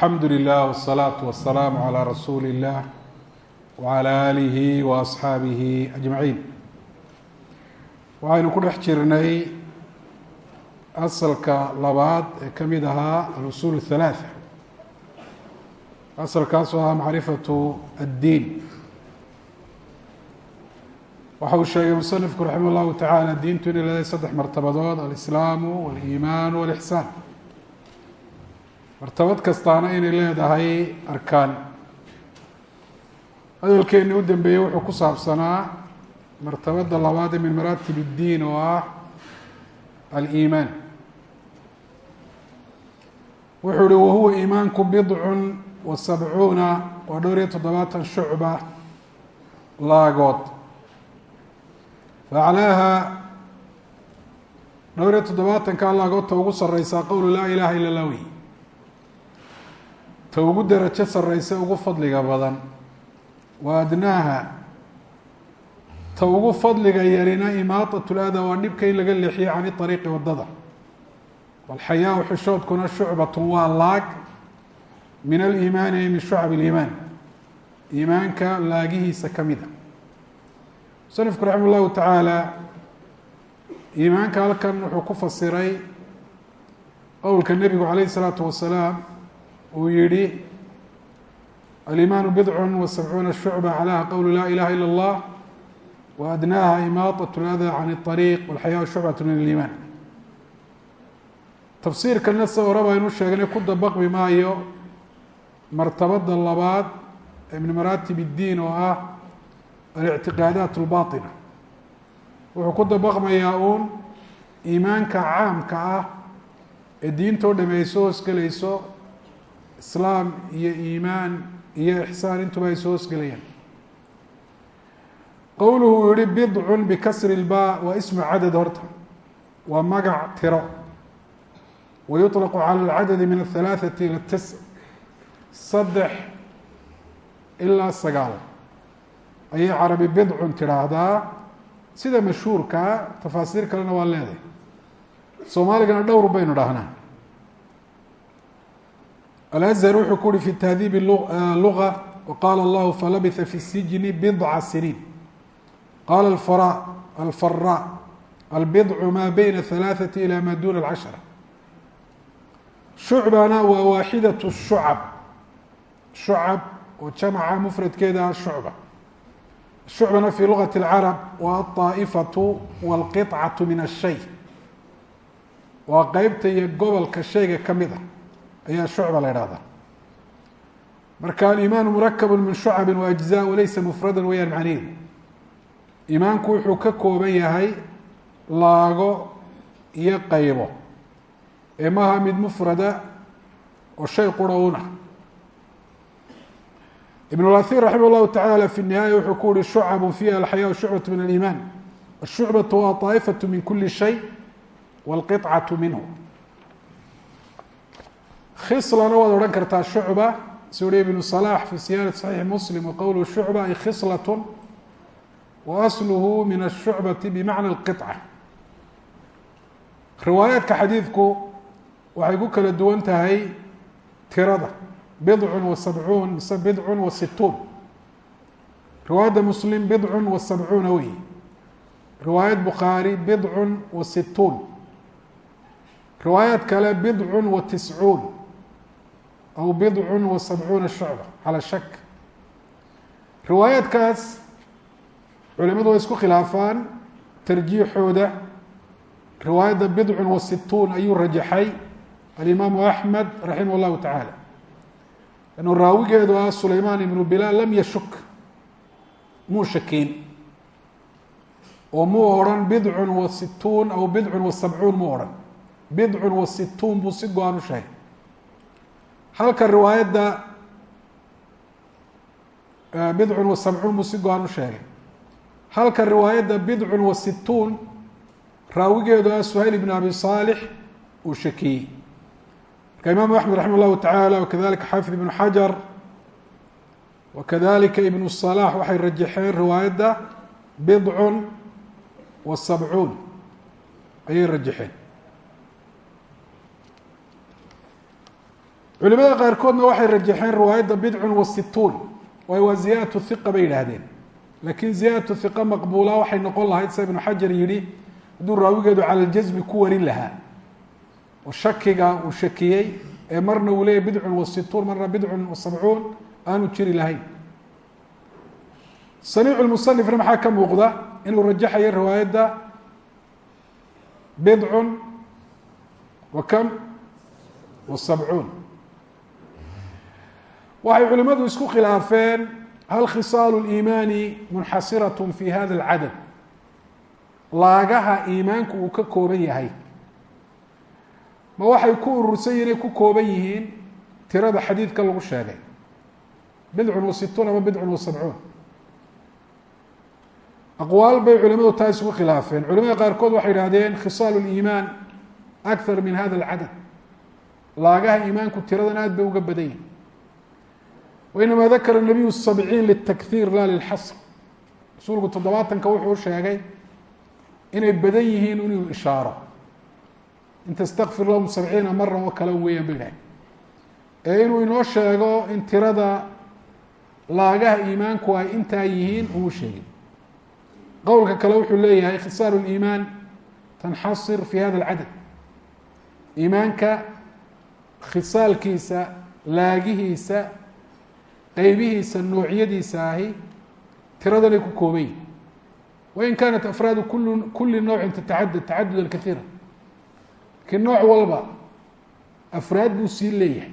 alxamdu lilah wsalaatu wasalaamu calaa rasuuli illah wacalaa aalihi wa asxaabihi ajmaciin waxaynu ku dhex jirnay asalka labaad ee ka mid ahaa alusuul اhalaatha asalkaasoo ahaa macrifatu addiin. Waxa uu sheegay musanifku raximah llahu tacaala diintu inay leedahay saddex martabadood alislaamu waliimaanu walixsaan martabad kastaana inay leedahay arkaan. Hadalkeeni u dambeeyey wuxuu ku saabsanaa martabada labaad ee min maraatib اddiin oo ah aliimaan. Wuxuu uhi wahuwa iimaanku bidcun wa sabcuuna waa dhowr iyo toddobaatan shucba laagood. Faaclaaha dhowr iyo toddobaatanka laagoodta ugu sareysaa qowlu laa ilaha ila lah wey ta ugu derajo sareysa ugu fadliga badan. Wa adnaaha. Ta ugu fadliga yarina imaatat lada waa dhibka in laga leexiyo cani ariiqi waddada walxayaau xishoodkuna shucbatun waa laag min aliimaani ay min shucab iliimaan iimaanka laagihiisa ka mida musanifku raxima llahu tacaala iimaanka halkan wuxuu ku fasiray qowlka nebigu calayh isalaatu wasalaam uu yihi alimaanu bidcu wa sabcuuna shucba calaha qowlu laa ilaha ila اllah wa adnaaha imaaطaة اlada can الطariiq walxayaa shucbat min اliimaan tafsiirkana se hore baynu sheegnay ku dabaqmi maayo martabada labaad ee min maraatib اddiin oo ah alictiqaadaat اlbaطina wuxuu ku dabaqmayaa uun iimaanka caamka ah ee diintoo dham ay soo hosgelayso islaam iyo iimaan iyo ixsaan intuba ay soo hosgelayaan qowluhu uu yihi bidcun bikasri lba waa ismu cadad horta. Waa magac tiro. Wa yuطlaqu cala alcadadi min ahalaaثati ila tisc saddex ilaa sagaal. Ayay carabi bidcun tidhaahdaa. Sida mashhuurkaa tafaasiir kalena waa leedahay. Soomaaligana dhowr baynu dhahnaa alazhar wuxuu ku uhi fi tahdiib luga waqaala allahu falabitha fi sijni bidca siniin qala alfara alfara albidcu maa bayna halaaثati ila maa duna alcashara shucbana waa waaxidaة shucab shucab oo jamaca mufradkeeda ah shucba shucbana fi lugati اlcarab waa aلطaa'ifatu wاlqiطcaةu min الshay waa qeybta iyo gobolka shayga ka mid a ayaa shucba la idhahdaa marka alimaanu murakab min shucabi waajزa walaysa mufrada wayaan macnihi iimaanku wuxuu ka kooban yahay laago iyo qaybo ee maaha mid mufrada oo shay qura una ibn اlaثir raximah اllahu taعalى fi الnihaaya wuxuu ku uhi shucab fiha alxayaa shucbaة min aliman الshucbaة waa طaaئfaة min kuli shay wاlqiطcaة minhu khislana waad odhan kartaa shucba si uhi ibnu صlax fi siyaanati صaxiixi muslim waqowluhu shucba ay khislaة wa asluhu min الshucbati bimacna اlqiطca riwaayaadka xadiidku waxay ku kala duwan tahay tirada bidcun wa sabcuun mise bidcun wa situun riwaayadda muslim bidcun wa sabcuuna wey riwaayad bukhaari bidcun wa situun riwaayaad kale bidcun wa tiscuun aw bidcun wa sabcuuna shucba calaa shak riwaayaadkaas culimadu way isku khilaafaan tarjiixooda riwaayadda bidcun wa situun ayuu rajaxay alimaamu axmed raximah llahu tacaala anuu raawigeedu ah sulaymaan ibnu bilaal lam yashuk muu shakiin oo muu odhan bidcun wa situun aw bidcun wa sabcuun muu odhan bidcun wa si go-an u halka riwaayadda bidcun wa sabcuun buu si go-an u sheegay. Halka riwaayadda bidcun wa situun raawigeedu ah suhayl ibn abi saalix uu shakiyey. Marka imaamu axmed raximah llahu tacaala wakadalika xaafid ibnu xajar wakadalika ibnu salax waxay rajaxeen riwaayadda bidcun wa sabcuun ayay rajaxeen culimada qaarkoodna waxay rajaxeen riwaayadda bidcun wa situun waayo waa ziyaadatu hiqa bay yidhaahdeen. Laakiin ziyaadatu hiqa maqbuula waxay noqon lahayd sida ibnu xajar yidhi hadduu raawigeedu cala ljasmi ku warin lahaa. Oo shakiga uu shakiyey ee marna uu leeyahy bidcun wa situun marna bidcun wa sabcuun aanu jiri lahayn. Saniicu lmusanifna maxaa ka muuqda? Inuu rajaxayo riwaayadda bidcun wa kam? Wa sabcuun waxay culimadu isku khilaafeen hal khisaalu liimaani munxasirat fi hada alcadad? Laagaha iimaanku uu ka kooban yahay. Ma waxay ku urursan yihiin ku kooban yihiin? Tirada xadiidka lagu sheegay. Bidcun wa situun ama bidcun wa sabcuun. Aqwaal bay culimadu taa isugu khilaafeen. Culimada qaarkood waxay idhahdeen khisaal liimaan akthar min hada alcadad. Laagaha iimaanku tiradan aad bay uga badan yihiin wainama dakara nabiyu sabciin litakhiir la lilxasr rasuulku toddobaatanka wuxuu sheegay inay badan yihiin inuu ishaaro in tastakfir lahum sabciina mara oo kale weeyaan ba idhahay ee inuu inoo sheego in tirada laagaha iimaanku ay intaa yihiin uu sheegin qowlka kale wuxuu leeyahay khisaar liimaan tanxasir fi hada qeybihiisa noocyadiisa ahi tiradanay ku kooban yihiin wain kaanat afraadu kul kuli nowcin tatacadad tacadudan kaiira lakiin nooc walba afraad buu sii leeyahay.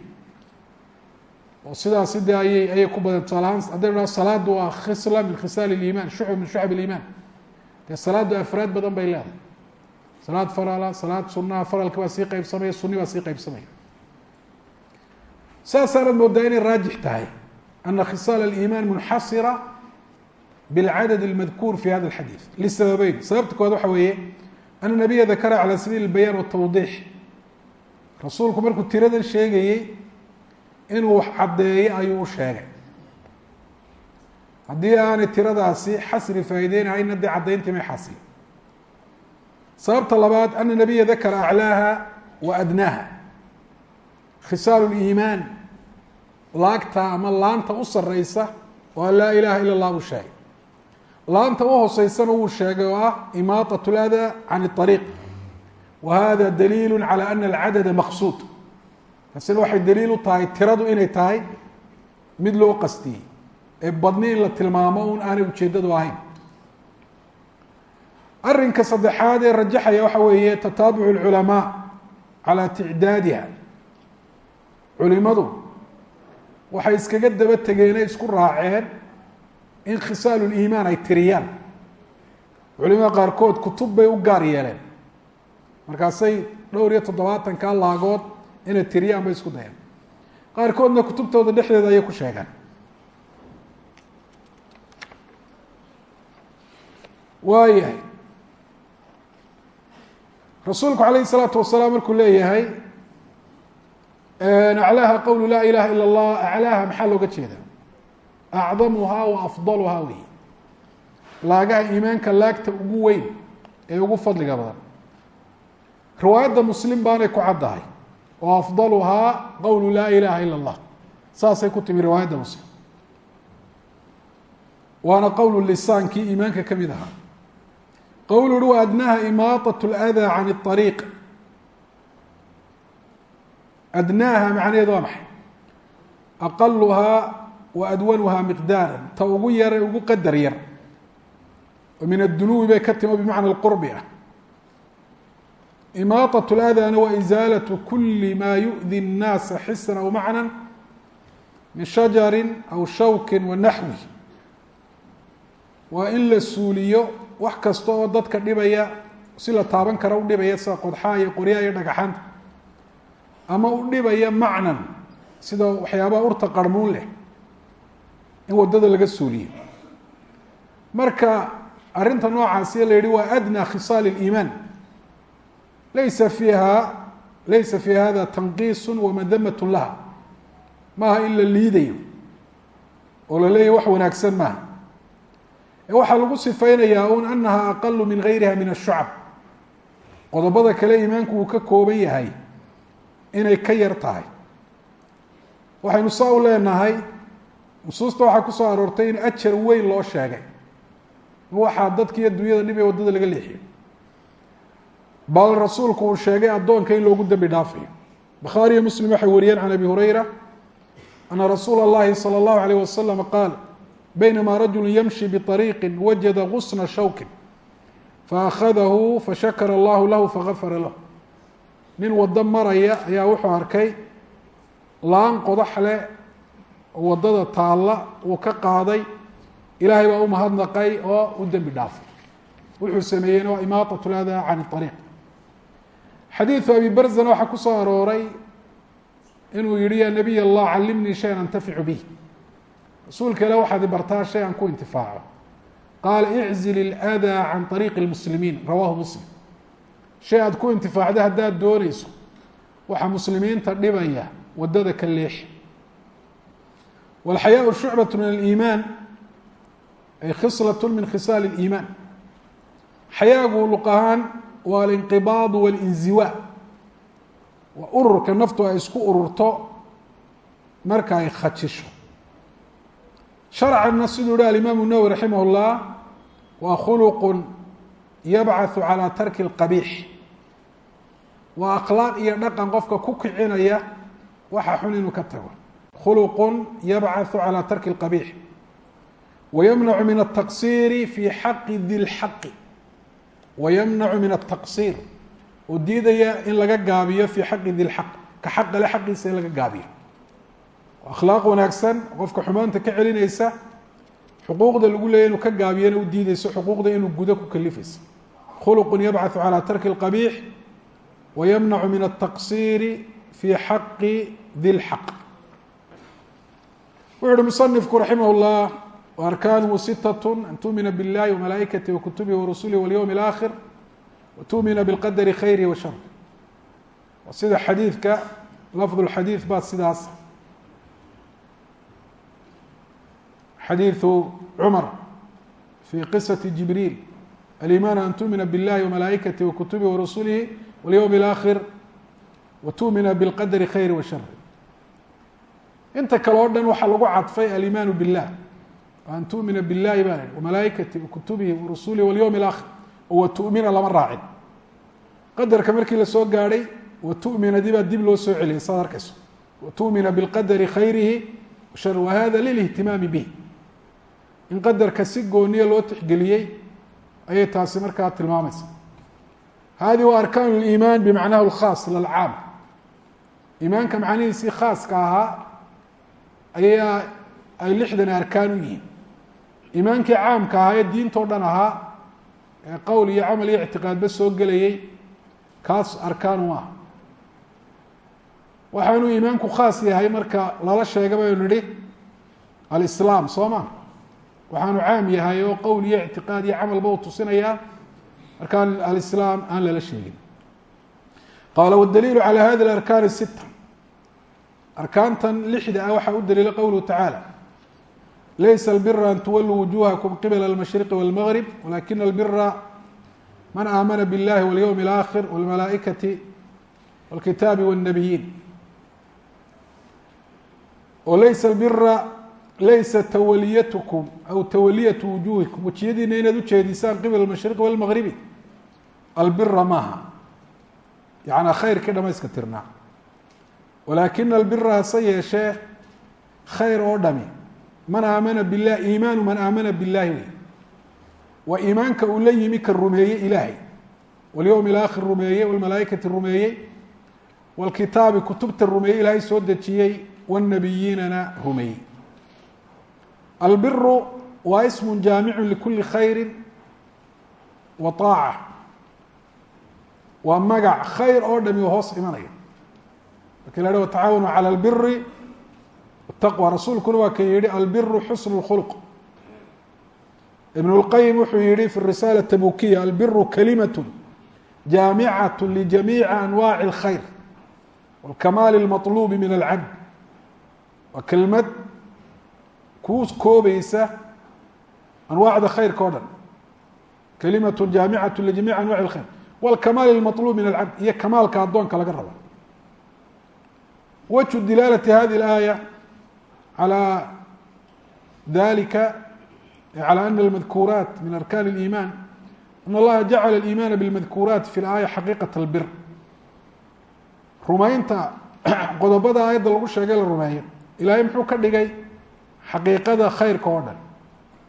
Oo sidaasi de ayay ayay ku badan tusaalahaan hadday dhaho salaadu waa khisla min khisaal اliiman shucb min shucab اliiman dee salaadu afraad badan bay leedahay. Salaad farala salaad sunaha faralka baa sii qeybsamaya suni baa sii qeybsamaya saasaanad moodaa inay raajix tahay ana khisaal اliiman munxasira bاlcadad اlmadkuur fi hada اlxadiid lisababeyn sababta kowaad waxa weeye ana nabiya dakara calى sabiil اlbayaan wالtawdiix rasuulku markuu tiradan sheegayey inuu wax caddeeyo ayuu u sheegay haddii aanay tiradaasi xasri faa'ideynahayna dee caddayntii may xasili sababta labaad ana nabiya dakara aclaaha wa adnaaha khisaal liimaan laagta ama laanta u sareysa oo an laa ilaha ila اllah buu sheegay laanta u hoseysana wuu sheegay oo ah imaaطaة اlada can الطariiq wa hada daliil calى ana alcadada maqsuud taasina waxay daliil u tahay tiradu inay tahay mid loo qastiyey ee badni in la tilmaamo un aanay ujeeddadu ahayn arrinka saddexaad ee rajaxaya waxa weeye tataabucu اlculamaa calى ticdaadiha culimadu waxay iskaga daba tegeenay isku raaceen in khisaal liimaan ay tiriyaan. Culimada qaarkood kutub bay u gaar yeeleen. Markaasay dhowr iyo toddobaatanka laagood inay tiriyaan bay isku dayeen. Qaarkoodna kutubtooda dhexdeeda ayay ku sheegaan. Waayahay rasuulku alayh الsalaatu wasalaam markuu leeyahay aclaaha qowlu laa ilaha ilا اllah aclaaha maxaa looga jeeda acdamuhaa wa afdaluhaa wey laagaha iimaanka laagta ugu weyn ee ugu fadliga badan riwaayadda muslim baanay ku caddahay wa afdaluhaa qowlu laa ilaha ila اllah saasay ku timi riwaayadda muslim waana qowlu lisaankii iimaanka ka mid ahaa qowl uhi wa adnaha imaaطaة اlأdaa can الطariiq adnaaha macnaheedu waa maxay aqaluhaa wa adwanuhaa miqdaara ta ugu yare ugu qadar yar oo min addunuwi bay ka timo bimacna اlqurbi ah imaaطaة اladana wa isaalaة kuli ma yuؤdi الnaasa xisan aw macna min shajari aw shawki wa naxwi waa in la suuliyo wax kasta oo dadka dhibaya si la taaban kara u dhibaya sida qodxaa iyo qoryaha iyo dhagaxaanta ama u dhibaya macnan sida waxyaabaha urta qarmuun leh in waddada laga suuliyo marka arrinta noocaasi la yihi waa adnى khisaal اliimaan laysa fiiha laysa fi hada tanqiis wamadamat laha maaha in la liidayo oo la leeyahy wax wanaagsan maaha waxaa lagu sifeynayaa un anaha aqalu min gayriha min الshucab qodobada kale iimaanku uu ka kooban yahay inay ka yar tahay waxaynu saa u leenahay nusuusta waxaa ku soo aroortay in ajar weyn loo sheegay in waxaa dadka iyo dunyada dhib ee waddada laga leexiyo bal rasuulku uu sheegay addoonka in loogu dembi dhaafayo bukhaari iyo muslim waxay wariyeen can abi hurayra ana rasuula اllahi salى اllahu alayh wasalam qaal baynama rajulu yamshi biطariiqi wajada gusna shawkin faأkhadahu fashakara allahu lahu fagafara lahu nin wado maraya ayaa wuxuu arkay laan qodax leh waddada taalla uu ka qaaday. Ilaahay baa u mahadnaqay oo u dembi dhaafay. Wuxuu sameeyeyna waa imaatat ladaa can ariiq xadiidu abi barzan waxaa ku soo arooray inuu yihi ya nabiy allah callimnii shayan antaficu bih rasuulka ila waxaad i bartaa shay aan ku intifaaco qaala iczil iladaa can ariiqi lmuslimiin rawaahu muslim shay aad ku intifaacda haddaad dooneyso waxaa muslimiinta dhibaya wadada ka leexi wاlxayaaءu shucbaة min اliimaan ay khislaة min khisaal اliimaan xayaagu luq ahaan waa alinqibaad walinziwa waa ururka naftu ay isku ururto marka ay khajisho sharcanna siduu yihi alimaamu nawwi raximah اllah waa khuluq yabcaثu calى tarki اlqabiix waa akhlaaq iyo dhaqan qofka ku kicinaya waxa xun inuu ka tago khuluq yabcaثu calى tarki اlqabiix wayamnacu min الtaqsiri fi xaqi di اlxaqi wayamnacu min altaqsiir oo diidaya in laga gaabiyo fii xaqi di lxaq ka xaqale xaqiisa in laga gaabiyo akhlaaq wanaagsan qofka xumaanta ka celinaysa xuquuqda lagu leeyay inuu ka gaabiyona u diideyso xuquuqda inuu gudo ku kalifaysa khuluqun yabcaثu calى tarki اlqabiix wayamnacu min altaqsiiri fii xaqi di lxaq wuxu uhi musanifku raximah اllah وأrkaanhu sitaة an tuؤmina bالlahi وmalaaئikatih وkutubihi وrasulih والyوم الآkhir وtuؤmina bاlqadri khayrihi وashar sida xadiidka lafظ الxadiiث baa sidaas xadiiثu cmar fي qisaةi jibriil aliman an tuؤmina bالlahi وmalaaئikatih وkutubihi وrasulihi والyوم الآkhir وtuؤmina bاlqadri khayri وashar inta kale o dhan waxaa lagu cadfay aliman bالlah an tuؤmina biاllahi baa lhi وmalaaئikati وkutubihi وrasulihi والyوم الآkhir oo watuؤmina lama raacin qadarka markii lasoo gaadhay watuؤminadi baa dib loo soo celiyay saad arkayso watuؤmina bاlqadri khayrihi shar wahada lilاhtimaami bih in qadarka si gooniya loo tixgeliyey ayay taasi markaa tilmaamaysa hadi wa arkaan اliimaan bimacnahu اlkhaas lalcaam iimaanka macnihiisii khaaska ahaa ayaa ay lixdan arkaan u yihiin. Iimaankii caamka ahaa ee diintao dhan ahaa ee qowl iyo camal iyo ictiqaadba soo gelayey kaas arkaan u ah waxaanuu iimaanku khaas yahay marka lala sheega baynu nihi alislaam soo ma waxaanu caam yahay oo qowl iyo ictiqaad iyo camalba u tusinayaa markaa alislaam aan lala sheegin qaala wاdaliilu calى hadi اarkaan الsita arkaantan lixda ah waxaa u daliila qowluhu tacaala laysa albira an tuwaluu wujuhakum qibla almashriqi walmgrib walakina albira man aamana biاllahi walyowmi اlaakhir wاlmalaaئikati wاlkitaabi wالnabiyiin oo laysa albira laysa tawaliyatkum aw tawaliyatu wujuuhikum wejiyadiina inaad ujeedisaan qibla almashriq walmagribi albira maaha yanaa khayrkii dhamayska tirnaa walaakina albira hase yeeshee khayr oo dhami man aamana bilah iimaanu man aamana billahi wey waa iimaanka uu la yimi ka rumeeye ilaahay walyowmi alaakhir rumeeye walmalaaikati rumeeyey walkitaabi kutubta rumeeyey ilaahay soo dejiyey wاnabiyiinana rumeeyey albiru waa ism jaamicu likuli khayri wa طaaca waa magac khayr oo dhami oo hoos imanaya marki la ha watacaawanu calى اlbiri taqwa rasuulkuna waa ka yihi albiru xusn اkhulq ibn اlqayim wuxuu yihi fi risaala tabukiya albiru kalimaة jaamicaة ljamiici anwaaci اlkhayr wاlkamaal اlmaطlubi min alcabd waa kelmad kuu koobeysa anwaacda khayrka o dhan kalimaة jaamicaة ljamiic anwaci اlkhayr wاlkamaal اlmaطlub min alcabd iyo kamaalka addoonka laga rabo wجه dilaalة hadi الآية عalى dalika عalى أن الmadkuuraat min arkan الإiman أن اllaha jacl الإiman bالmadkuuraat fi الآية xaqiiqaة الbir rumaynta qodobada aayadda lagu sheegay la rumeeyo ilahay muxuu ka dhigay xaqiiqada khayrka oo dhan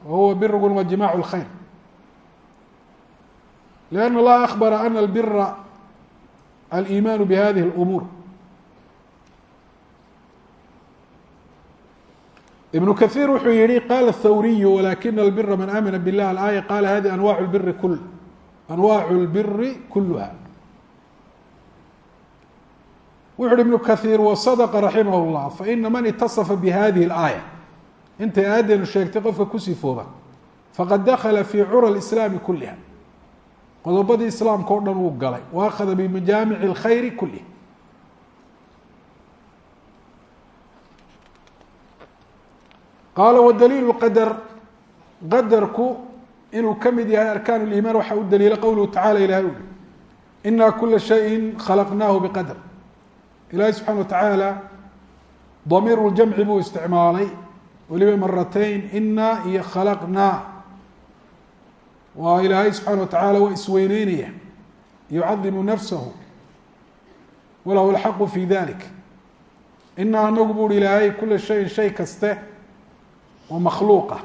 wa huwa birgun wa jimac اlkhayr لأn اllaha أخbara ana اlbira الإiman bhadihi الأmuur iبن kaثيir wuxuu yihi qala الthawriy walakina اlbira man amina bالlah الآية qala hadi anwaع اbiri kul anwaع اlbiri kulha wuxu uhi iبن kaثيir وصدqa raximah الlah faإna man itaصfa bhadihi الآية intay aadanu sheegtay qofka ku sifooba faqad dakala fii cura islaami kuliha qodobadii islaamka o dhan wuu galay. Wa akhada bimajaamici اlkhayri kulih qaala wadaliilu qadar. Qadarku inuu ka mid yahay arkaan اliimaan waxaa u daliila qowluhu tacala ilahay uhi ina kula shayin khalaqnaahu biqadr ilahi subxana wa tacaala damiiru ljamci buu isticmaalay weliba maratayn ina iyo khalaqnaa waa ilaahay subxaana wa tacaala waa isweyneynaya. Yucadimu nafsahu. Walahu alxaqu fi dalik inaa anagu bu uhi ilaahay kula shayin shay kaste oo makhluuqa.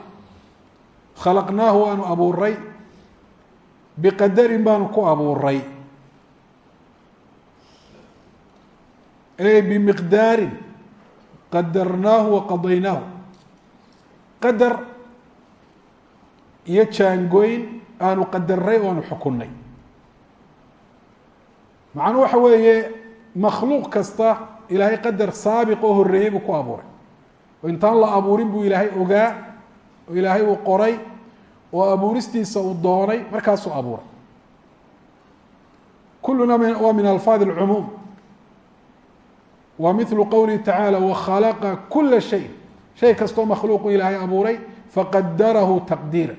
Khalaqnaahu waanu abuuray. Biqadarin baanu ku abuuray. E bimiqdaarin. Qadarnaahu waqadaynaahu qadar iyo jaangoyn aanu qadarnay o aanu xukunnay. Macnuu waxa weeye makhluuq kasta ilaahay qadar saabiq oo horreeyey buu ku abuuray. Oo intaan la abuurin buu ilaahay ogaa oo ilaahay uu qoray oo abuuristiisa uu doonay markaasuu abuuray. Kuluna waa min alfaad اlcumuum wa milu qowlihi tacaala wakhalaqa kula shay shay kastoo makhluuqu ilaahay abuuray faqadarahu taqdiira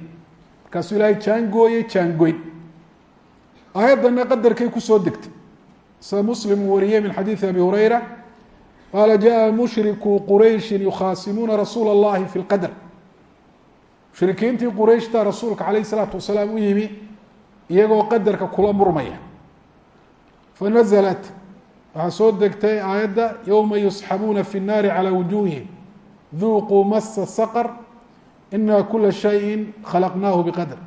markaasuu ilaahay jaangooyey jaangoyn aayaddana qadarkay kusoo degtay sida muslim uu wariyey min xadiidi abi hurayra qaala jaءa mushriku qurayshi yukhaasimuuna rasuula اllahi fi اlqadr mushrikiintii qurayshta rasuulka calayh الsalaatu wasalaam u yimi iyagoo qadarka kula murmaya fanaزlat waxaa soo degtay aayadda yowma yusxabuuna fi الnaari calى wujuhihim ذوقوا masa saqr إنا كل شيء خلقناه بقدر.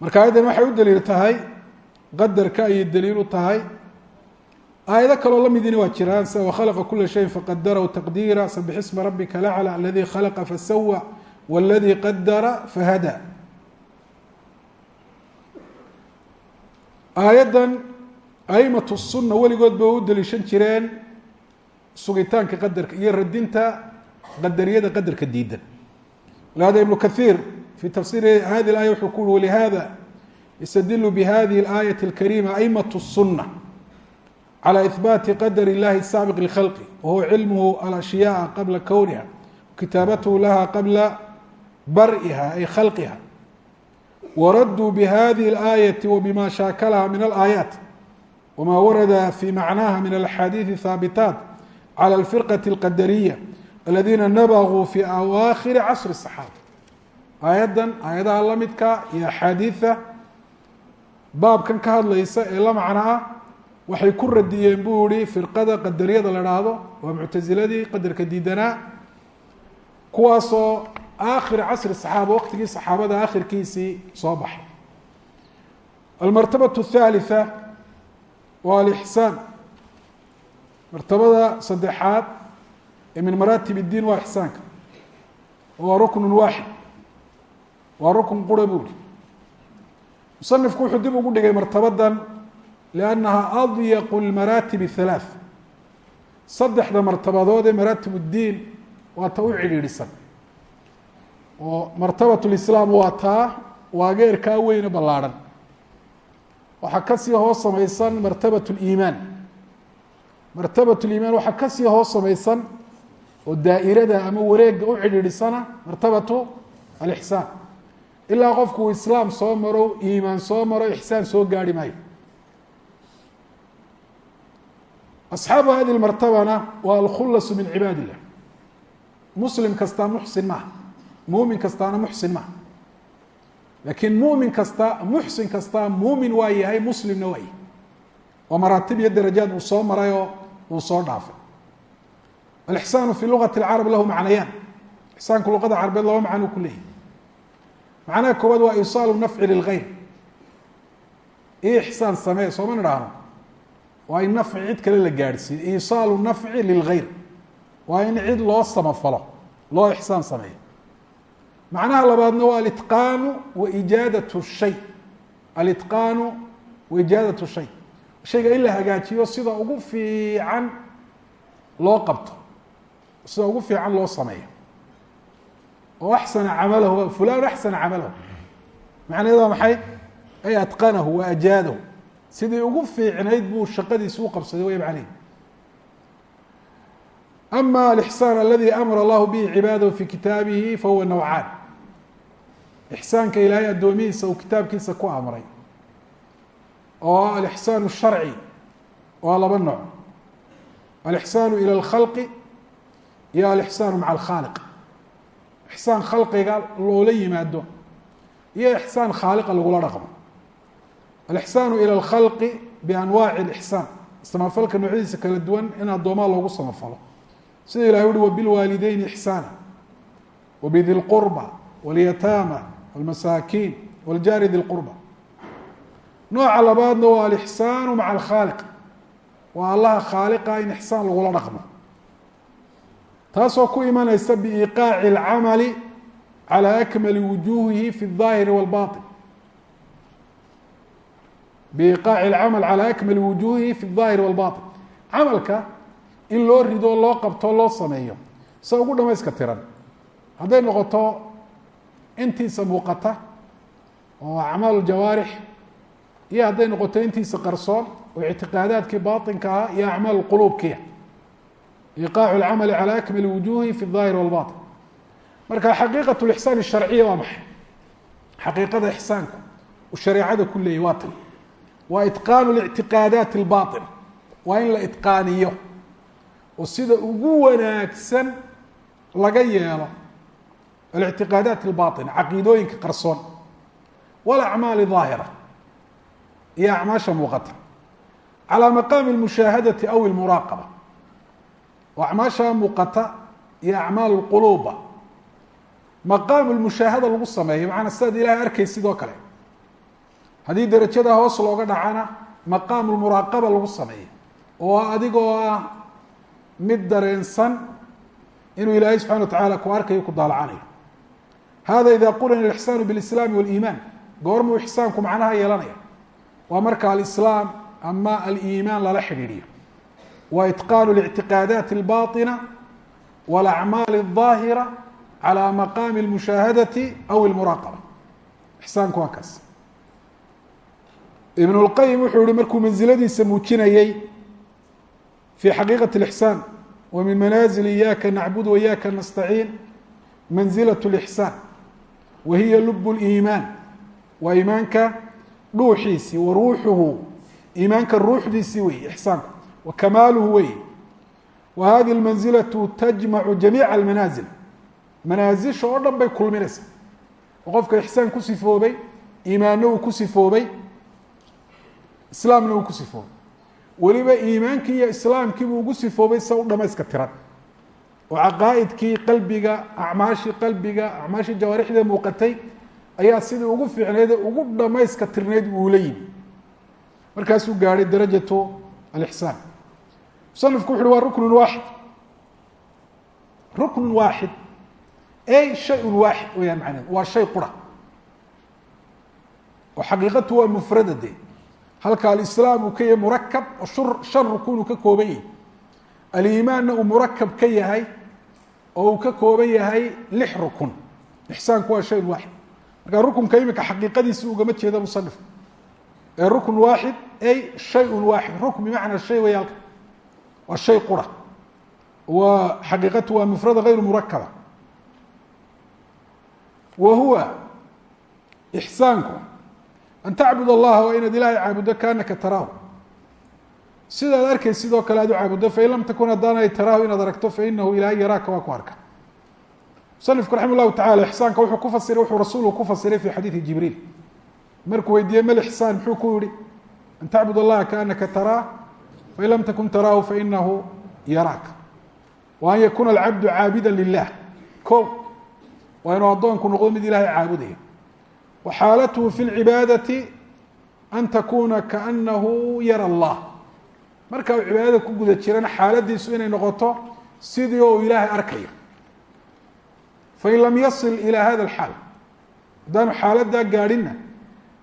Marka ayadan waxay u daliil tahay qadarka ayay daliil u tahay. Aayado kaloo lamidina waa jiraan sida wakhalaqa kula shayin faqadarahu taqdiira sabix isma rabbika lacla aladii khalaqa fasawa waladii qadara fahada. Aayadan aimatu الsuna weligood ba u daliishan jireen sugitaanka qadarka iyo radinta qadariyada qadarka diidan lihada ibnu kahiir fi tafsiri hadi اآية wuxuu ku uri walihada ystadilu bhadihi الآية الkarima aimaة الsuna calى ihbaati qadr اllahi الsaabiq lkhalqi wahuwa cilmhu alashyaء qabla kowniha kitaabathu laha qabla bar'iha ay khalqiha waraduu bhadihi الآية wbma shaakalaha min الآيات wma warada fi macnaha min alأxaadiiث haabitaat calى اlfirqaة الqadariya aladiina nabaguu fi awaakhiri casri الصaxaaba aayaddan aayadaha la midka iyo axaadiida baabkan ka hadlaysa ee la macno ah waxay ku radiyeen buu yihi firqada qadariyada la haahdo waa muctasiladii qadarka diidanaa kuwaasoo aakhir casri saxaaba waqtigii saxaabada aakhirkiisii soo baxay almartabaة الثaalitثa waa alixsaan martabada saddexaad ee min maraatib الdiin waa ixsaanka waa rukn waaxid waa rukn qura buu hi musanifku wuxuu dib ugu dhigay martabadan liannaha adyaqu lmaraatib الhalaaث saddexda martabadood ee maraatib اddiin waa ta u cidhiidhisan oo martabat lislaam waa taa waageerkaa weyne ballaarhan waxaa kasii hoos samaysan martabat liimaan martabat liimaan waxaa ka sii hoos samaysan oo daa'irada ama wareega u cidhiidhisana martabatu alixsaan ilaa qofku islaam soo maro iimaan soo maro ixsaan soo gaarhi maayo. Asxaabu hadi martabana waa alkhulasu min cibaad illah muslim kastaa muxsin maaha muumin kastaana muxsin maaha laakiin mumin kasta muxsin kastaa muumin waa yahay muslimna waa yahay. Oo maraatib iyo darajaad uu soo maray oo uu soo dhaafay. Alixsaanu fi lugati اlcarab lahu macnayaan. Ixsaanku luqada carabeed laba macnuu ku leeyahy macnaha koowaad waa isaalu nafci lilgayr ixsaan samee sooma nidhaahno? Waa in nafci cid kale la gaadhsiiyo isaalu nafci lilgayr waa in cid loo samafalo loo ixsaan sameeyo. Macnaha labaadna waa alitqaanu wa ijaadat shay. Alitqaanu wa ijaadat shay shayga in la hagaajiyo sida ugu fiican loo qabto sida ugu fiican loo sameeyo. oo axsana camalahu fulan axsana camalahu macnaheed waa maxay? Ay atqanahu wa ajaadahu. Sidii ugu fiicnayd buu shaqadiisi u qabsaday way macnaheed. Ama alixsaan aladi amara allahu bihi cibaadahu fi kitaabihi fahuwa nawcaan. Ixsaanka ilaahay addoomihiisa uu kitaabkiisa ku amray oo alixsaan sharci waa laba nooc. Alixsaanu ila alkhalqi iyo alixsaanu maca alkhaaliq. Ixsaan khalqiga loola yimaado iyo ixsaan khaaliqa lagula dhaqmo. Alixsaanu ila alkhalqi bianwaaci alixsaan samafalka noocyadiisa kala duwan in addoomaa loogu samafalo. Sida ilahay uhi wabilwaalideyni ixsaana wabidi lqurba walyataama walmasaakiin waljaari di nooca labaadna waa alixsaanu maca alkhaaliq waa allaha khaaliqa in ixsaan lagula dhaqmo taasoo ku imanaysa biiqaaci اlcamali calى akmali wujuhihi fi الظaahiri wاlbaطin biiqaaci اlcamal calى akmali wujuhihi fi الظaahiri wاlbaطin camalka in loo rido loo qabto loo sameeyo se ugu dhamayska tiran hadday noqoto intiisa muuqata oo acmaal jawaarix iyo hadday noqoto intiisa qarsoon oo ictiqaadaadkii bainka ah iyo acmaal quluubkiia ah. iqaacu lcamali cala akmali wujuhi fi daahir walbain marka xaqiiqat lixsaan sharciya waa maxay? Xaqiiqada ixsaanku uu shareecada ku leeyay waa tan. Waa itqaanu lictiqaadaati albain waa in la itqaaniyo. Oo sida ugu wanaagsan laga yeelo alictiqaadaat albain caqiidooyinka qarsoon. Walacmaali daahira iyo acmaasha muuqata calى maqaami اlmushaahadati aw اlmuraaqaba oo acmaasha muuqata iyo acmaal quluuba maqaamu lmushaahada lagu sameeyo macanaa sidaad ilahay arkay sidoo kale haddii derajada hoos looga dhacana maqaamu lmuraaqaba lagu sameeyo oo adigoo ah mid dareensan inuu ilaahay subxana wa tacaala ku arkayo ku daalacanayo hada ida qurina alixsaanu bilislaami waliimaan goormuu ixsaanku macnaha yeelanaya waa marka alislaam ama aliimaan lala xidhiidhiyo wa itqaanu اlictiqaadaat اlbaطina wاlacmaal الظaahira calى maqaami اlmushaahadati aw اlmuraaqaba ixsaanku waa kaas ibn اlqayim wuxuu yihi markuu mansiladiisa muujinayey fi xaqiiqaة اlixsaan wa min manaazil iyaka nacbud waiyaka nastaciin manzilaة اlixsaan wa hiya lub اliimaan waa iimaanka dhuuxiisii wa ruuxuhu iimaanka ruuxdiisii wey ixsaanku wa kamaaluhu wey wa haddii lmansilatu tajmacu jamiica almanaasil manaasisha oo dhan bay kulminaysa oo qofka ixsaan ku sifoobay iimaanna uu ku sifoobay islaamna uu ku sifoobay. Weliba iimaankii iyo islaamkiibuu ugu sifoobay sa u dhamayska tiran. Oo caqaa'idkii qalbiga acmaashii qalbiga acmaashii jawaarixda muuqatay ayaa sidii ugu fiicneede ugu dhamayska tirnayd uu la yimi. Markaasuu gaadhay darajatu alixsaan. Musanifku wuxu uhi waa ruknun waaxid. Ruknun waaxid? Ey shayun waaxid weyaan macneed waa shay qura. Oo xaqiiqatu waa mufrada de halka alislaam uu ka yahay murakab oo shur shan rukun ka kooban yahay aliimaanna uu murakab ka yahay oo uu ka kooban yahay lix rukun. Ixsaanku waa shayun waaxid marka rukunka imika xaqiiqadiisi ugama jeeda musanif ee rukn waaxid ay shayun waaxid. Rukn bimacnaa shay way halka. Waa shay qura. Wa xaqiiqatu waa mufrada gayru murakaba wa huwa ixsaanku. An tacbud allaha waa inaad ilaahay caabuddo kaanaka taraahu. Sidaad arkay sidoo kale aad u caabuddo fain lam takun haddaanay taraahu inaad aragto fainahu ilaahay yaraaka waa ku arka musanifku raxima llahu tacala ixsaanka wuxuu ku fasiray wuxuu rasuulku ku fasiray fi xadiidi jibriil. Markuu weydiiyey mal ixsaan? Muxuu ku yihi an tacbud allaha kaanaka taraa fain lam takun taraahu fainahu yaraaka wa an yakuuna alcabdu caabida lilah ko waa inuu addoonku noqdo mid ilahay caabudaya. Wa xaalatuhu fi lcibaadati an takuna kaanahu yara allah marka uu ku guda jirana xaaladiisu inay noqoto sidii oo uu ilaahay arkayo fain lam yasil إلى hada alxaal haddaanu xaaladaa gaadhinna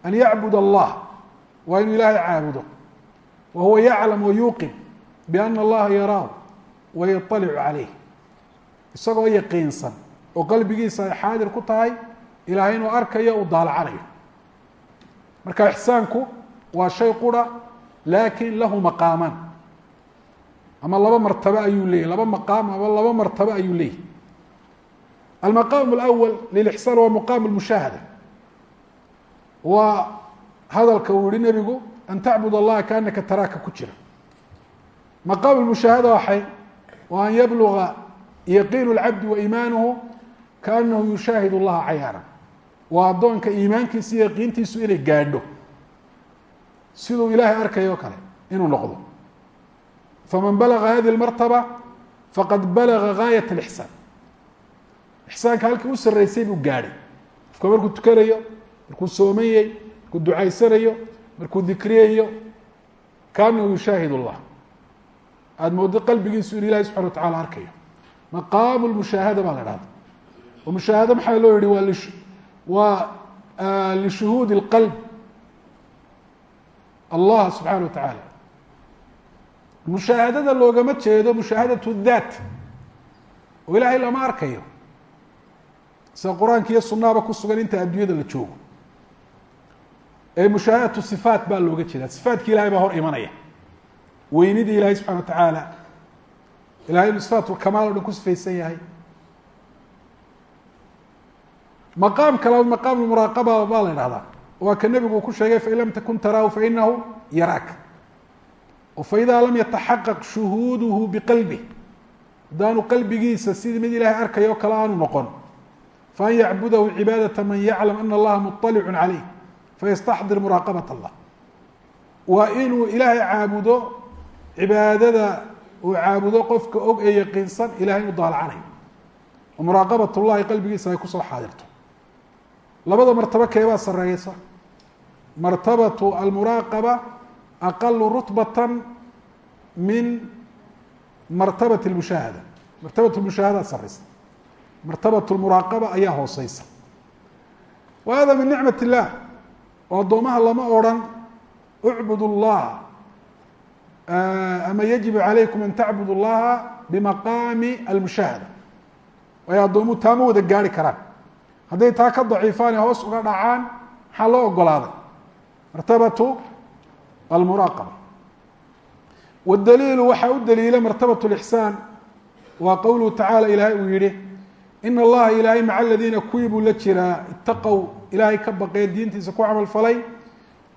an yacbud allah waa inuu ilaahay caabudo wa huwa yaclam بأن biana allaha yaraahu wayطalicu isagoo yaqiinsan oo qalbigiisa ay xaadir ku tahay ilaahay inuu arkayo uu daalacanayo marka ixsaanku waa shay qura laakin lahu maqaamaan ama laba martabo ayuu leeyahy laba maqaam ama laba martabo ayuu leeyahy almaqaam اlأwl lilixsaan waa muqaam اlmushaahada waa hadalka uu yihi nebigu an tacbud allaha kaanaka taraaka ku jira maqaam اlmushaahada waxay wa an yabluga yaqiin اlcabdi wa iimaanuhu kaanahu yushaahid اllaha cayaana waa addoonka iimaankiisa iyo yaqiintiisu inay gaadho siduu ilaahay arkayo kale inuu noqdo faman balaga hadihi اlmartaba faqad balaga gaayat اlixsaan ixsaanka halkii u sarreysay buu gaadhay. Qofka markuu tukanayo markuu soomanyey markuu ducaysanayo markuu dikriyayo kaanahu yushaahid اllah aada moodo qalbigiisu in ilahi subxana wa tacala arkayo. Maqaamu lmushaahada baa la dhahda oo mushaahado maxaa loo yihi waa waa lishuhuudi اlqalb allah subxaana wa tacaala mushaahadada loogama jeedo mushaahadat daat. Oo ilaahay lama arkayo sida qur'aanka iyo sunahaba ku sugan inta adduunyada la joogo. Ee mushaahadatu sifaat baa looga jeeda sifaatka ilahay baa hor imanaya. Weynidii ilahay subxana wa tacaala ilahay inu sifaatulkamaal o dhan ku sifaysan yahay. Maqaam kale maqaam muraaqaba baa la dhahdaa waa ka nebigu uu ku sheegay fain lam takun taraahu fainahu yaraaka o faida lam yataxaqaq shuhuuduhu biqalbih haddaanu qalbigiisa sidii mid ilahay arkayo kale aanu noqon faan yacbudahu cibaadata man yaclam ana allaha muطalicu calayh fayastaxdir muraaqabat allah waa inuu ilaahay caabudo cibaadada uu caabudo qofka og ee yaqiinsan ilahay inuu daalacanayo oo muraaqabat llahi qalbigiisa ay ku soo xaadirto labada martabo keebaa sareeysa martabatu almuraaqaba aqalu rutbata min martabat lmushaahada martabat lmushaahada sareysa martabat muraaqaba ayaa hooseysa wa hada min nicmat illaah oo addoomaha lama odrhan ucbud اllah ama yajibu calaykum an tacbudu اllaha bimaqaami almushaahada. Ay addoomuhu taama wada gaari karaan. Hadday taa ka daciifaane hoos uga dhacaan maxaa loo ogolaaday martabatu almuraaqaba. Wadaliilu waxaa u daliila martabat lixsaan waa qowluhu tacaala in allaha ilaahay maca aladiina kuwii buu la jiraa itaqow ilaahay ka baqeen diintiisa ku camal falay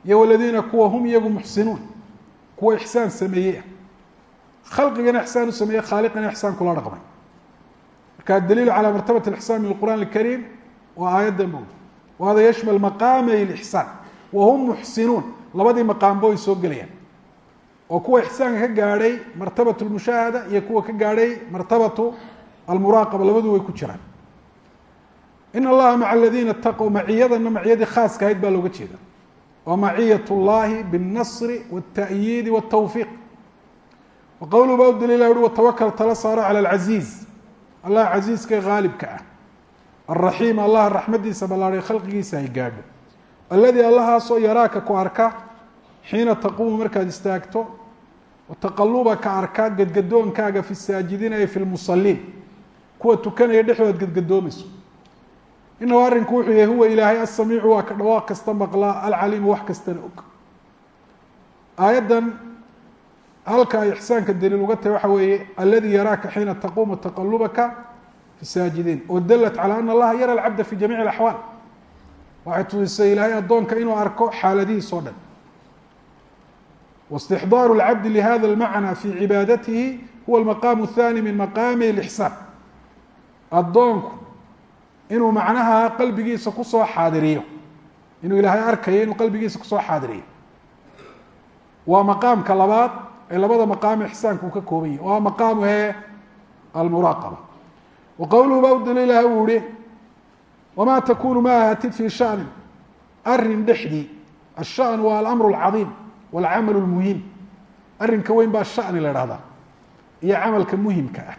iyo waladiina kuwa hum iyagu muxsinuun kuwa ixsaan sameeyey ah khalqigana ixsaan u sameeyey khaaliqana ixsaan kula dhaqmay marka daliilu calaa martabat alixsaan min alqur'an alkariim waa aayaddan buu wa yashmal maqaamay alixsaan wa hum muxsinuun labadii maqaambo ay soo gelayaan oo kuwa ixsaanka ka gaadhay martabatu lmushaahada iyo kuwa ka gaadhay martabatu almuraaqaba labadu way ku jiraan in allaha maca aladiina itaqow maciyadana maciyadii khaaska ahayd baa looga jeeda waa maciyat اllahi bالnasri wالta'yiidi wالtawfiiq wa qowluhu ba u daliila uhi watawakal tala saaro calى اlcaziiz allah casiiska haalibka ah alraxiim allah raxmadiisa ballaadhay khalqigiisa ay gaadho alladii allahaasoo yaraaka ku arka xiina taquumu markaad istaagto wataqalubaka arka gadgadoonkaaga fi saajidiina ee fi lmusaliin kuwa tukanaya dhexdood gadgadoomayso inahu arrinku wuxuu yahay huwa ilaahay asamiicu waa ka dhawaaq kasta maqlaa alcaliimu wax kastana og aayaddan halka ay ixsaanka daliil uga tahay waxa weeye alladii yaraaka xiina taquumu taqalubaka fi saajidiin oo dalat calى ana allaha yara alcabda fi jamiic اlaxwaal waxay tusisay ilaahay addoonka inuu arko xaaladihiis oo dhan واstixdaaru اlcabdi lihada اlmacnى fi cibaadatihi huwa almaqaamu الthani min maqaami اlixsaan addoonku inuu macnaha qalbigiisa ku soo xaadiriyo inuu ilaahay arkayo inuu qalbigiisa ku soo xaadiriyo. Waa maqaamka labaad ee labada maqaame ixsaanka uu ka kooban yahi waa maqaamu he almuraaqaba wa qowluhu baa u daliilaha uu yihi wamaa takunu ma ahatid fii shanin? Arrin dhexdii ashan waa alamru alcadiim walcamal lmuhim arrinka weyn baa shani la dhahdaa iyo camalka muhimka ah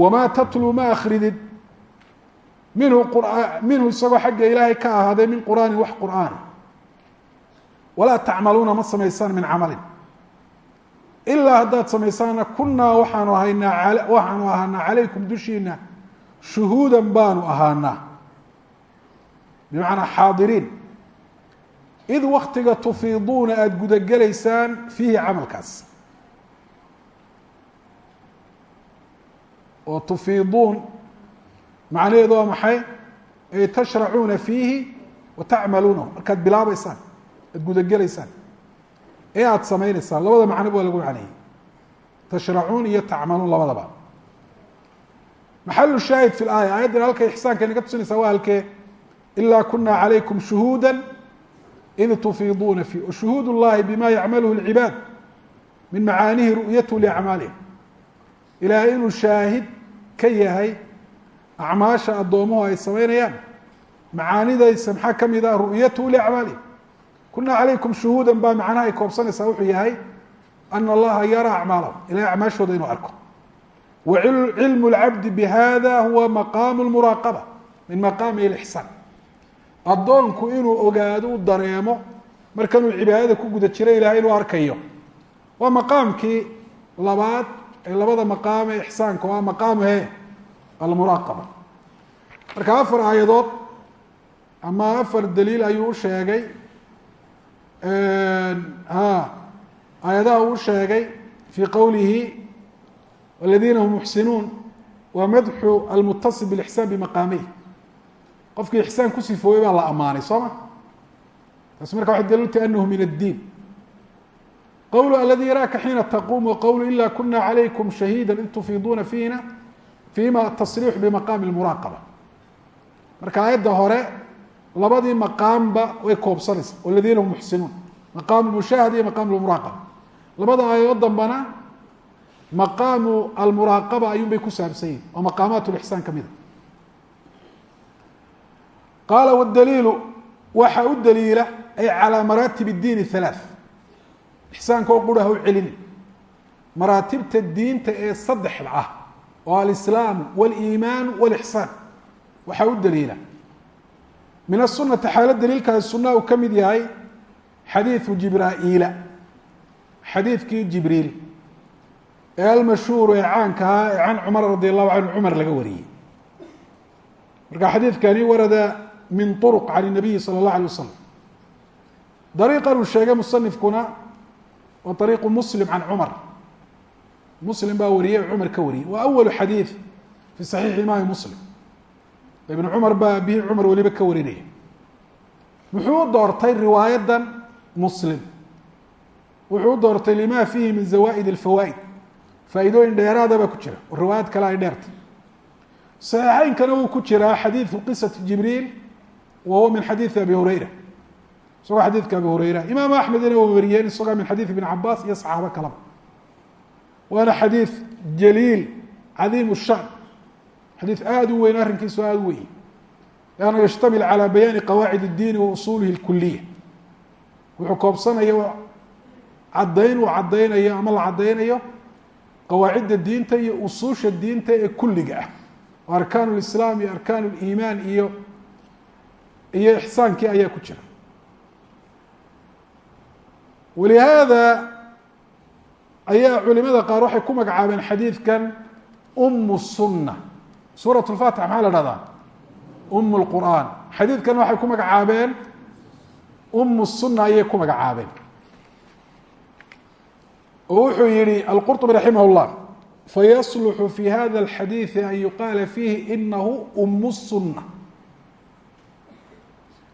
wamaa tatluu ma akridid minhu minhu isagoo xagga ilaahay ka ahaaday min qur'aani wax qur'aana walaa tacmaluuna ma samaysaan min camalin ilaa haddaad samaysaana kunaa waxaanu ahaynaa waxaanu ahaanaa calaykum dushiina shuhuudan baanu ahaanaa bimacnaa xaadiriin id waktiga tufiiduuna aada gudagelaysaan fiihi camalkaas oo tufiiduun macnaheedu waa maxay? Ay tashracuuna fiihi wa tacmaluunahu markaad bilaabeysaan aad gudagelaysaan ee aada sameyneysaan labada macno waa lagu macneeyey. Tashracuun iyo tacmaluun labadaba. Maxalu shaahid fi laaya ayaddan halkay ixsaanka inaga tusinaysaa waa halkee ilaa kuna calaykum shuhuuda id tufiiduuna fiih اllahi bima yacmaluhu اlcibaad min macaanihi ru'yatu liacmaalihim ilaahay inuu shaahid ka yahay acmaasha addoomuhu ay samaynayaan. Macaanidaysa maxaa ka mid ah ru'yatuhu liacmaalihim kuna calaykum shuhuudan baa macnaha ay koobsanaysaa wuxuu yahay ana allaha yara acmaalahum. Ilahay acmaashooda inuu arko. Wa cilmu اlcabdi bihada huwa maqaamu lmuraaqaba min maqaami اlixsaan addoonku inuu ogaado u dareemo markanuu cibaadada ku guda jiro ilahay inuu arkayo. Waa maqaamkii labaad ee labada maqaam ee ixsaanka waa maqaamu he almuraaqaba. Marka afar aayadood ama afar daliil ayuu u sheegay ha aayadaha uu sheegay fii qowlihi aladiina hum muxsinuun waa madxu almutasib bilixsaan bimaqaameyh qofkii ixsaan ku sifoobay baa la ammaanay soo ma? Taasi marka waxay daliil tahay anahu min addiin qowlu aladi yaraaka xiina taquum waqowlu ila kuna calaykum shahiida in tufiiduuna fiina fiima atasriixu bimaqaami lmuraaqaba marka aayadda hore labadii maqaamba way koobsanaysa aladiina hum muxsinuun maqaamu lmushaahada iyo maqaamu lmuraaqaba labada aayadood dambana maqaamu almuraaqaba ayuun bay ku saabsan yihiin oo maqaamaat lixsaan ka mida qaala wdaliilu waxa u daliila ay calaa maraatib اdiin halaaث ixsaanka oo qura u celini maraatibta diinta ee saddexda ah oo alislaamu waliimaanu walixsaan. Waxaa u daliila. Min asunati xaalo daliilkaasi sunnaha uu ka mid yahay xadiidu jibraa'iila xadiidkii jibriil. Ee almashhuuru ee caanka ahaa ee can cumar radi allahu canhu cumar laga wariyey. Marka xadiidkani warada min uruq can nabiyi sala اllah alay wasalam dariiqan uu sheegay musanifkuna wa ariiqu muslim can cumar muslim baa wariyey cumar ka wariyey. Waa awalu xadiid fi saxiixi imaami muslim. Ibn cumar baa bihi cumar weliba ka warinaya muxuu doortay riwaayadan muslim. Wuxuu u doortay lima fiihi min zawaa'id alfawaa'id. Faa'iidooyin dheeraada baa ku jira. Riwaayad kale ay dheertay. Saxiixeynkana wuu ku jiraa xadiidu qisati jibriil wa huwa min xadiidi abi hurayra isagoo xadiidka abi hurayra imaam axmedina waa wariyeen isagoo min xadiiث ibn cabaas iyo saxaabo kaleba waana xadiiث jaliil cadiim الshan xadiiث aada u weyn arrinkiisu aada u weyn lannu yashtamil calى bayaani qawaacid الdiini wa usuulihi اlkuliya wuxuu koobsanaya caddayn uu caddaynayo ama la caddaynayo qawaacidda diinta iyo usuusha diinta ee kulliga ah oo arkaan اlislaam iyo arkaan اliimaan iyo iyo ixsaankii ayaa ku jira walihaada ayaa culimada qaar waxay ku magacaabeen xadiidkan um الsuna suuraة الfatix maxaa la dhahdaa um اlqur'an xadiidkan waxay ku magacaabeen um الsuna ayay ku magacaabeen oo wuxuu yihi alqurطbi raximah الlah fayaslxu fi hada الxadiiثi an yuqaala fiihi inahu um الsuna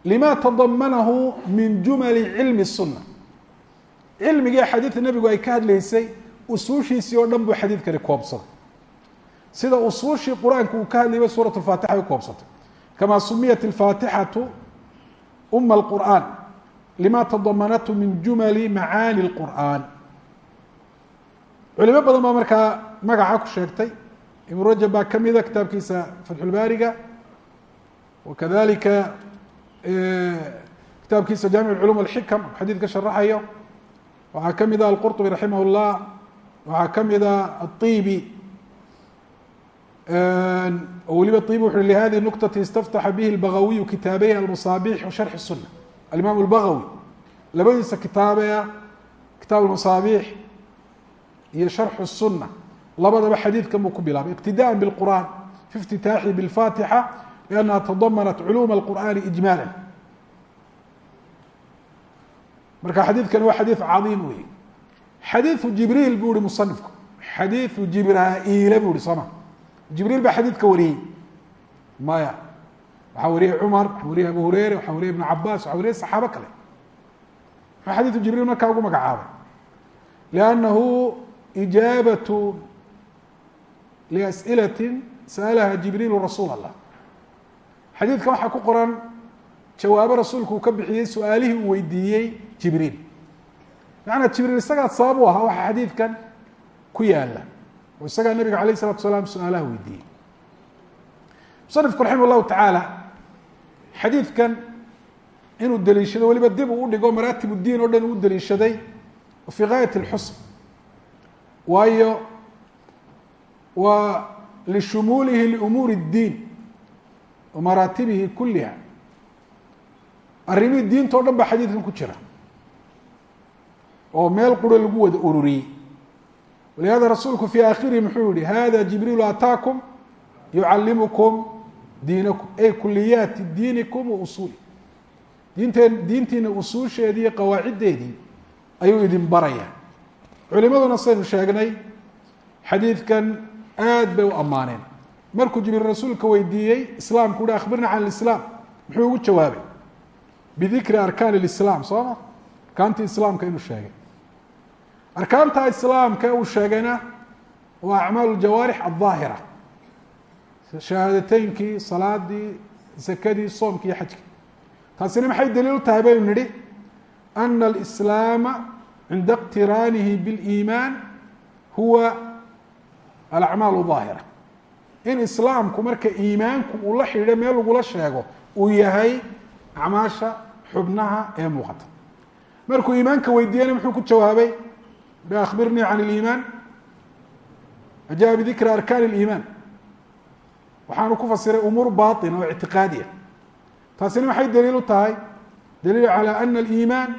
lma tadamanahu min jumali cilmi الsuna cilmigii xadiidka nebigu ay ka hadlaysay usuushiisii oo dhan buu xadiidkani koobsaday. Sida usuushii qur'aanku uu ka hadlayba suurat lfaatixa ay koobsatay. Kama sumiyat alfaatixatu uma alqur'an lima tadamanathu min jumali macaani lqur'an culimo badan baa markaa magaca ku sheegtay. Ibn rajab baa ka mida kitaabkiisa fatxulbaariga wakadalika kitaabkiisa jaamic culum alxikam xadiid ka sharaxayo waxaa ka mida alqurطubi raximah اllah waxaa ka mida aلطibi oo weliba طibi wuxu lihadi nuktati istaftaxa bihi اlbagawiyu kitaabeyn almasaabix wa sharx الsuna alimaam اlbagawi labadiisa kitaabea kitaab almasaabix iyo sharxu الsuna labadaba xadiidkan buu ku bilaabay iqtidaءa bاlqur'an fi اftitaaxi bاlfatixa liannaha tadamanat culuma اlqur'ani ijmaala marka xadiidkani waa xadiid cadiim wey xadiiu jibriil buu ihi musanifku. Xadiiu jibraa'iile buu ihi sooma jibriil baa xadiidka wariyey. Maya. Waxaa wariyey cumar waxaa wariyey abu hureyre waxaa wariyey ibnu cabaas waxaa wariyey saxaabo kale. Muxuu xadiidu jibriil markaa ugu magacaabay. Liannahu ijaabatu lias'ilati sa'alaha jibriilu rasuul allah xadiidkan waxaa ku qoran jawaabo rasuulku uu ka bixiyey su'aalihii uu weydiiyey jibriil. Macanaa jibriil isagaa sabab u ahaa waxaa xadiidkan ku yaalla oo isagaa nabiga alayh isalatu salaam su'aalaha weydiiyey. Musanifku raximah llahu tacaala xadiidkan inuu deliishado weliba dib uu udhigo maraatib uddiin o dhan uu deliishaday fii gaayat اlxusn waayo waa lishumuulihi liumuuri اddiin wa maraatibihi kuliha arrimihii diinta o dhan baa xadiidkan ku jira. Oo meel quro lagu wada ururiyey. Walihada rasuulku fii aakhirihi muxuu yihi hada jibriilu ataakum yucallimukum diinakum ay kuliyaati diinikum wa usuuli. Diinteen diintiina usuusheedii iyo qawaaciddeedii ayuu idin baraya culimaduna saynu sheegnay xadiidkan aad bay u ammaaneen. Markuu jibriil rasuulka weydiiyey islaamku uhi akhbirna can lislaam muxuu ugu jawaabay bidikri arkaan اlislaam soo ma arkaantii islaamka inuu sheegay arkaanta islaamka uu sheegayna waa acmaal اljawaarix alظaahira shahaadateynkii salaadii zakadii soomkii iyo xajkii taasina maxay daliil u tahay baynu nidhi ana alislaama cinda اqtiraanihi biاliimaan huwa alacmaal ظaahira in islaamku marka iimaanku uu la xidhiidho meel lagula sheego uu yahay acmaasha xubnaha ee muuqata markuu iimaanka weydiiyeyna muxuu ku jawaabay biakbirnii can اliimaan ajaءa bidikri arkaan اliimaan waxaanu ku fasiray umuur baطina oo ictiqaadiya taasina maxay daliil u tahay daliil calى ana اliimaan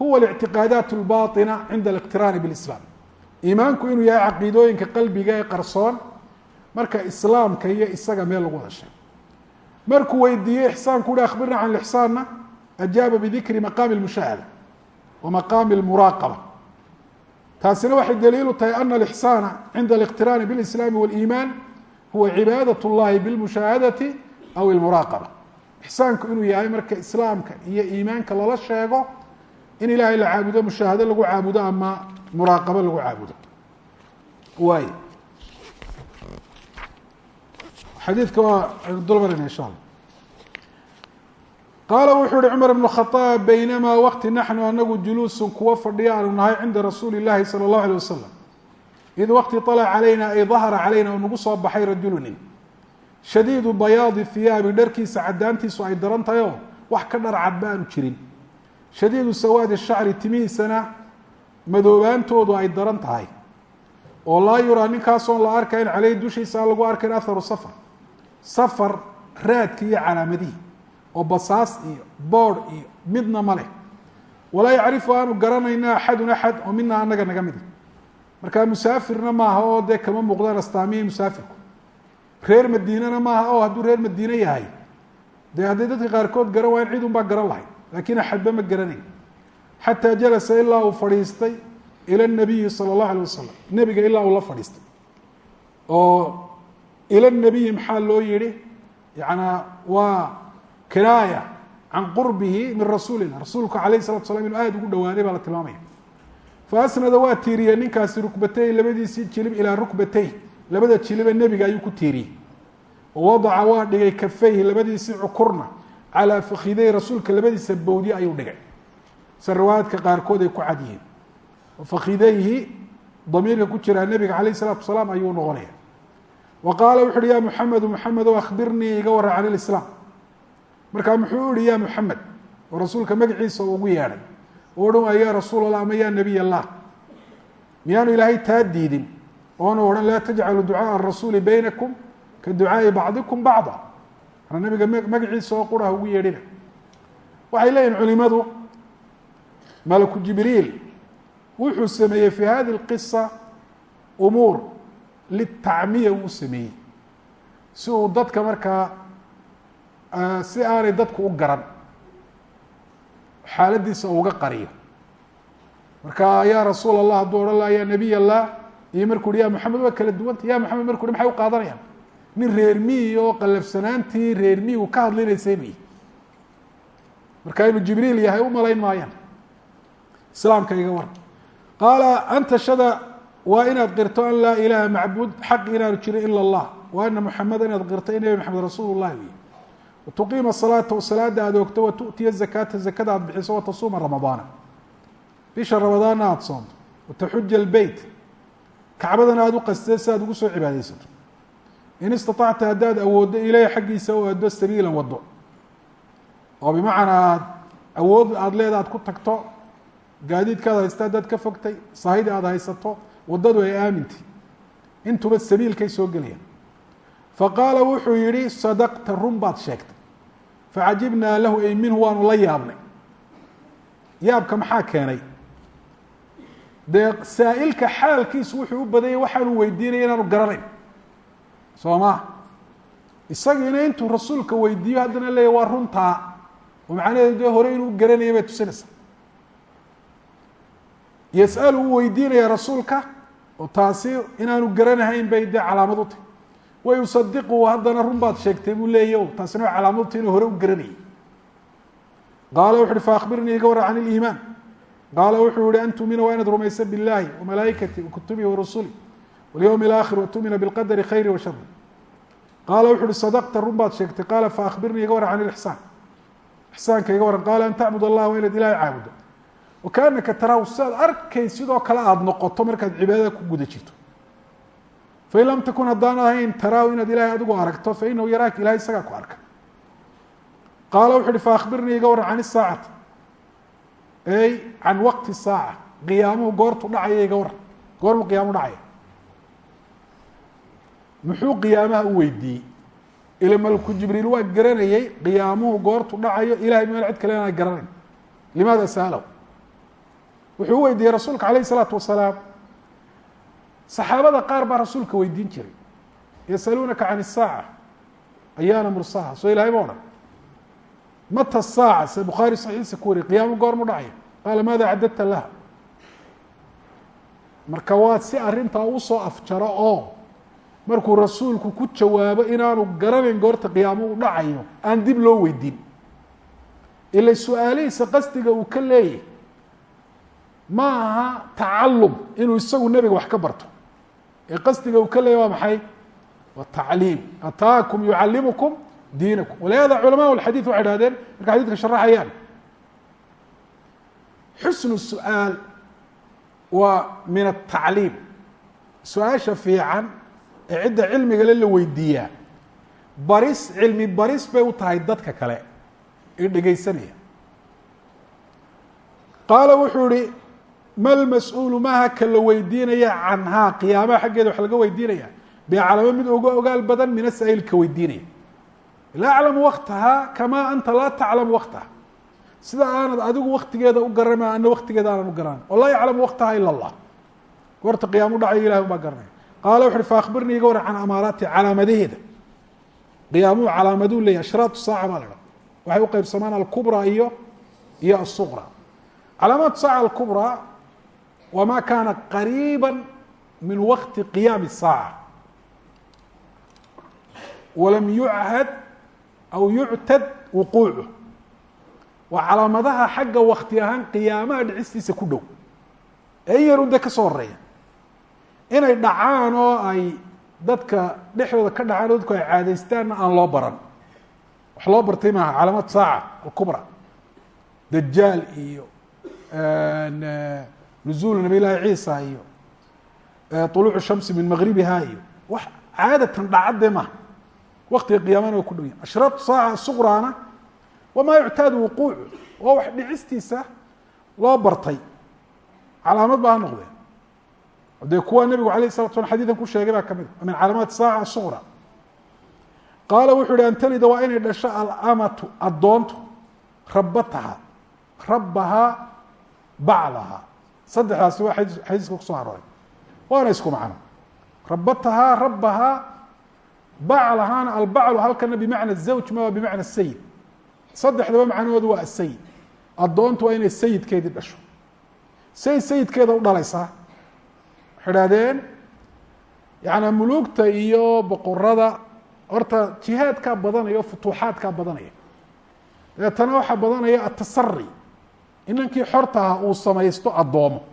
huwa اlictiqaadaat اlbaطina cinda اliqtiraani biاlislaam iimaanku inuu yahay caqiidooyinka qalbiga ee qarsoon marka islaamka iyo isaga meel lagu wada sheego markuu weydiiyey ixsaanku uhi akhbirna can lixsaanna ajaaba bidikri maqaami اlmushaahada wa maqaami اlmuraaqaba taasina waxay daliilu tahay ana alixsaana cinda aliqtiraani bilislaami wاliimaan huwa cibaadat اllahi bilmushaahadati aw ilmuraaqaba ixsaanku inuu yahay marka islaamka iyo iimaanka lala sheego in ilaahay la caabudo mushaahado lagu caabudo ama muraaqabo lagu caabudo waay xadiidka waa aynu dul marayna insha allah qaala wuxuu uhi cumar ibn khaaab baynamaa waqti naxnu anagu juluusun kuwa fadhiya aanu nahay cinda rasuuli llahi sala allahu alay wasalam id waqti alac calayna ay dahara calayna oo nagu soo baxay rajulunin shadiidu bayaadi hiyaabi dharkiisa caddaantiisu ay daran tahay oo wax ka dhar cad ba aanu jirin. Shadiidu sawaadi shacri timihiisana madoobaantoodu ay daran tahay. Oo laa yuraa ninkaasoon la arkayn caleyhi dushiisa aan lagu arkayn aharu safar. Safar raadki iyo calaamadihii oo basaas iyo boodh iyo midna ma leh. Walaa yacrifu aanu garanayna axadun axad oo mina anaga naga mida markaa musaafirna maaha oo dee kama muuqdaan astaamihii musaafirku. Reer madiinana maaha oo hadduu reer madiine yahay dee hadday dadka qaarkood garan waayan cid un baa garan lahay laakiin axadba ma garanayn. Xataa jalasa ilaa uu fadhiistay ila nabiyi sala allahu alay wasalam nebiga ilaa uu la fadhiistay. Oo ila nabiyi maxaa loo yihi yanaa waa kinaaya can qurbihi min rasuulina. Rasuulku alayh salatu slam inuu aada ugu dhawaaday baa la tilmaamaya. Faasnada waa tiiriyey ninkaasi rukbatey labadiisii jilib ilaa rukbatey labada jilibe nebiga ayuu ku tiiriyey. Wadaca waa dhigay kafayhi labadiisii cukurna calaa fakidey rasuulka labadiisa bowdi ayuu dhigay. Se riwaayaadka qaarkood ay ku cad yihiin. Damiirka ku jiraa nebiga alayh الsalaatu wasalaam ayuu noqonaya wa qaala wuxu uhi ya muxamedu muxamedo akhbirnii iga waran can lislaam markaa muxuu ihi ya muxamed oo rasuulka magaciisa ugu yeedhay oo dhan waay ya rasuul allah ama ya nabiy allah miyaanu ilaahay taa diidin oonu odhan laa tajcalu ducaaء rasuuli baynakum ka ducaaءi bacdikum bacda ana nabiga magaciisa oo qura ugu yeedhina waxay leeyihin culimadu malaku jibriil wuxuu sameeyey fi hadi اlqisa umuur litacmiya wuu sameeyey si uu dadka markaa si aanay dadku u garan xaaladiisa uga qariyo. Marka ya rasuul allah hadduu odhan laha ya nabiy allah iyo markuu hi ya maxamed waa kala duwanta ya maxamed marku hi maxay u qaadanayaan? Nin reer miyi oo qalafsanaantii reer miyigu ka hadlinaysay miyi marka inuu jibriil yahay u malayn maayaan. Islaamka iga waran qaala anta shada waa inaad qirto an laa ilaha macbuud xaq inaanu jirin ila اllah wa ana muxameda inaad qirto in nebi maxamed rasuul llahi wey watuqiima salaata salaada aad oogto watu'tiya zakaata zakada aad bixiso watasuuma ramadaana bisha ramadaanna aada soomto wataxuja albeyt kacbadana aada u qastee si aad ugu soo cibaadeysato in istaطacta haddaad awooddo ileyh xaggiisa oo addo sabiilan wado oo bimacnaa aad awood aada leeda aad ku tagto gaadiidkaad haysta haddaad ka fogtay saahidi aada haysato waddadu ay aamintay intuba sabiilkay soo gelayaan faqaala wuxuu yihi run baad sheegtay facajibnaa lahu ay minhu waanu la yaabnay yaabka maxaa keenay dee saa'ilka xaalkiisu wuxuu u badanyay waxaanu weydiinaya inaanu garanayn soo ma isagiina intuu rasuulka weydiiyo haddana leeya waa runtaa oo macnaheedu dee hore inuu garanaya bay tusinaysaa yas'alu uu weydiinaya rasuulka oo taasi inaanu garanahayn bay dee calaamad u tahy wayusadiqu haddana run baad sheegtay buu leeya o taasina waa tahy inuu hore u garanayay qaala wuxu uhi faakbirnii iga warra can iliimaan qaala wuxuu yihi an tumina waa inaad rumaysa biاllahi wamalaa'ikati wakutubihi warusuli walyowm اlaakhir watumina bilqadari khayri wa shari qaala wuxu sadaqta run baad sheegtay. Qaala faakbirnii iga warran can ilixsaan ixsaanka iga warran qaala an tacbud allah waa inaad ilahay caabudo. Wakaanaka taraahu sidaad arkay sidoo kale aada noqoto markaad cibaadada ku guda jirto fain lam takun haddaan ahayn taraahu inaad ilahay adigu aragto fainahu yaraaka ilahay isagaa ku arka qaala wuxu uhi faakbirnii iga warran can isaacati ey can waqti saaca qiyaamuhu goortu dhacaya iga warran goormuu qiyaamu dhacaya muxuu qiyaamaha u weydiiyey ila malku jibriil waa garanayey qiyaamuhu goortu dhacayo ilahay meel cid kale inaan garanayn limaada sa'alow wuxuu weydiiyey rasuulka alayh isalaatu wasalaam saxaabada qaar baa rasuulka weydiin jiray. Yasaluunaka can isaaca ayaana mursaha? Soo ilahay ma odhan mata saaca se bukhaari saxiiisa ku wariyay qiyaamo goormu dhacaya. Qaala maada cadadta laha? Marka waa si arrintaa u soo afjaro oo markuu rasuulku ku jawaabo inaanu garanayn goorta qiyaamo u dhacayo aan dib loo weydiin ila su'aalihiisa qasdiga uu ka leeyahy ma aha tacalum inuu isagu nebiga wax ka barto ee qasdiga uu ka leeyahy waa maxay? Waa tacliim. Ataakum yucallimukum diinakum. Walihada culama alxadiid waxay hahdeen marka xadidka sharaxayaan xusnu su'aal waa min atacliim su'aasha fiican ee cidda cilmigale la weydiiyaa baris cilmi baris bay u tahay dadka kale ee dhegeysanaya qaala wuxuu ihi mal mas'uulu maaha ka la weydiinaya canhaa qiyaamaha xaggeeda wax laga weydiinaya. Becalamo mid uga ogaal badan min asaa'il ka weydiinaya. Laa aclamu waktaha kamaa anta laa taclamu waktaha sida aanad adigu waktigeeda u garana ana waktigeeda aanan u garanan oo laa yaclamu allah. Goorta qiyaamu dhacayo ilahay ubaa garanaya qaala wuxu uhi faakbirnii iga waran can amaaraati calaamadaheeda. Qiyaamuhu calaamaduu leeyahy ashraatu saaca baa la dhaha waxay u qeybsamaan alkubraa iyo iyo asuqra calaamaatu saaca alkubraa waa ma kaana qariiba min wakti qiyaami الsaaca walam yuchad aw yuctad wuquucu waa calaamadaha xagga wakti ahaan qiyaamaha dhicistiisa ku dhow ee in yarun de ka soo horreeya inay dhacaan oo ay dadka dhexdooda ka dhacaan oo dadku ay caadaystaanna aan loo baran wax loo bartay maaha calaamad saaca alkubra dajaal iyo nuzuulu nabiy llaahi ciisa iyo طuluucu shamsi min magribiha iyo wax caadatan dhacadee maaha waktiga qiyaamana waa ku dhow yahay ashraatu saaca suqraana wamaa yuctaadu wuquucu waa wax dhicistiisa loo bartay calaamad baa ha noqdee dee kuwa nebigu alayh الslat slam xadiidan ku sheegay baa kamid a min calaamaat saaca suqra qaala wuxuu yihi an talida waa inay dhasho alamatu addoontu rabataha rabbahaa baclahaa saddexdaasi waa xadiiska ku soo arooray. Waana isku macno. Rabatahaa rabbahaa baclahaana albaclu halkana bimacna zawj ma waa bimacna sayid saddexdaba macnahoodu waa asayid addoontu waa inay sayidkeedii dhasho. Say sayidkeeda u dhalaysaa. Waxay idhahdeen yaani muluugta iyo boqorada horta jihaadkaa badanaya o futuuxaadkaa badanaya. Dabeetana waxaa badanaya atasari inankii xorta aha uu samaysto addoomo.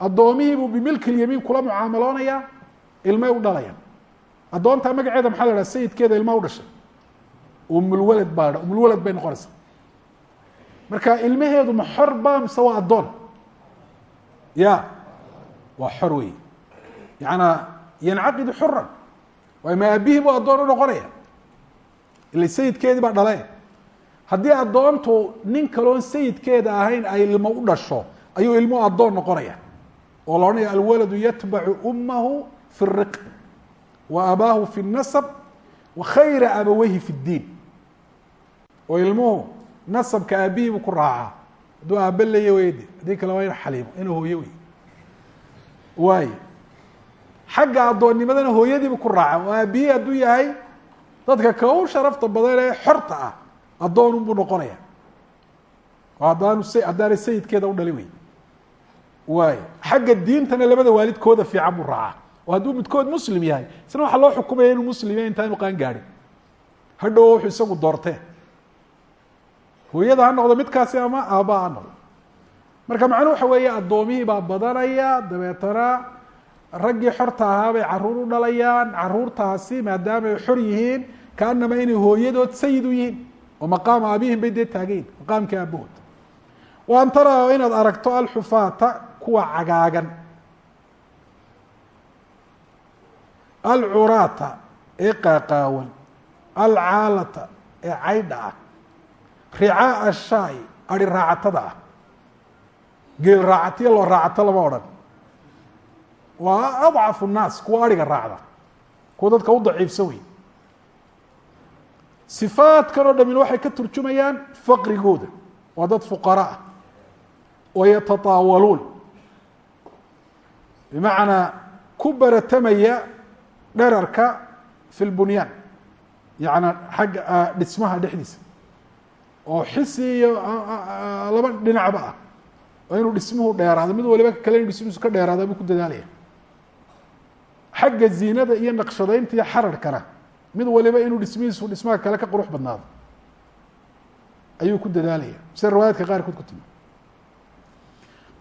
Addoomihiibuu bimilki lyamiin kula mucaamaloonaya ilmay u dhalayaan. Addoontaa magaceeda maxaa la haha sayidkeeda ilma u dhashay. Umulwalad baa umulwalad bay noqonaysaa. Marka ilmaheedu ma xor ba mise waa addoon. Ya waa xor wey yaana yancaqidu xuran waay ma aabihii buu addoon u noqonaya? Ila sayidkeedii baa dhale haddii addoontu nin kaloon sayidkeeda ahayn ay ilmo u dhasho ayuu ilmuhu addoon noqonaya. Oo la odhanaya alwaladu yatbacu ummahu fi riq wa abaahu fi nasab wa khayra abaweyhi fi ddiin. Oo ilmuhu nasabka aabihii buu ku raacaa. Hadduu aaba leeya weyde haddii kale waa ina xaliimo ina hooyo wey waayo xagga addoonnimadana hooyadiibuu ku raaca oo aabihii hadduu yahay dadka ka u sharafta badan ee xorta ah addoonun buu noqonaya. Oo haddaanu haddaanay sayidkeeda u dhali wey waayo xagga diintana labada waalidkooda fiican buu raacaa. Oo hadduu midkood muslim yahay isna waxaa loo xukumaya inuu muslim yahay intaanu qaan gaadhin hadhow wuxuu isagu doortee. Hooyada ha noqdo midkaasi ama aabaa ha noqdo. Marka macnuu waxa weeye addoomihii baa badanaya dabeetana raggii xorta ahaa bay carruur u dhalayaan caruurtaasi maadaama ay xor yihiin kaanama inay hooyadood sayid u yihiin oo maqaama aabihim bay dee taagayin maqaamkii aabahood wa an taraa inaad aragto alxufaata kuwa cagaagan alcuraata ee qaaqaawan alcaalata ee caydha ah ricaa ashaai ari raacatada ah geel raacatiyo loo raacato lama odhan waa adcafu nnaas kuwa ariga raacda kuwa dadka u daciifsan wey sifaadkan oo dhamin waxay ka turjumayaan faqrigooda. Waa dad fuqara ah. Oo yatataawaluun. Bimacnaa ku baratamaya dherarka fi lbunyaan. Yaعni xagga dhismaha dhexdiisa. Oo xisi iyo laba dhinacba ah. Oo inuu dhismuhu dheeraado. Mid waliba kale inu dhismihiisu ka dheeraada buu ku dadaalaya. Xagga ziinada iyo naqshadaynta iyo xararkana mid waliba inuu dhismihiisu dhismaha kale ka qurux badnaado ayuu ku dadaalaya sida riwaayaadka qaarkood ku timi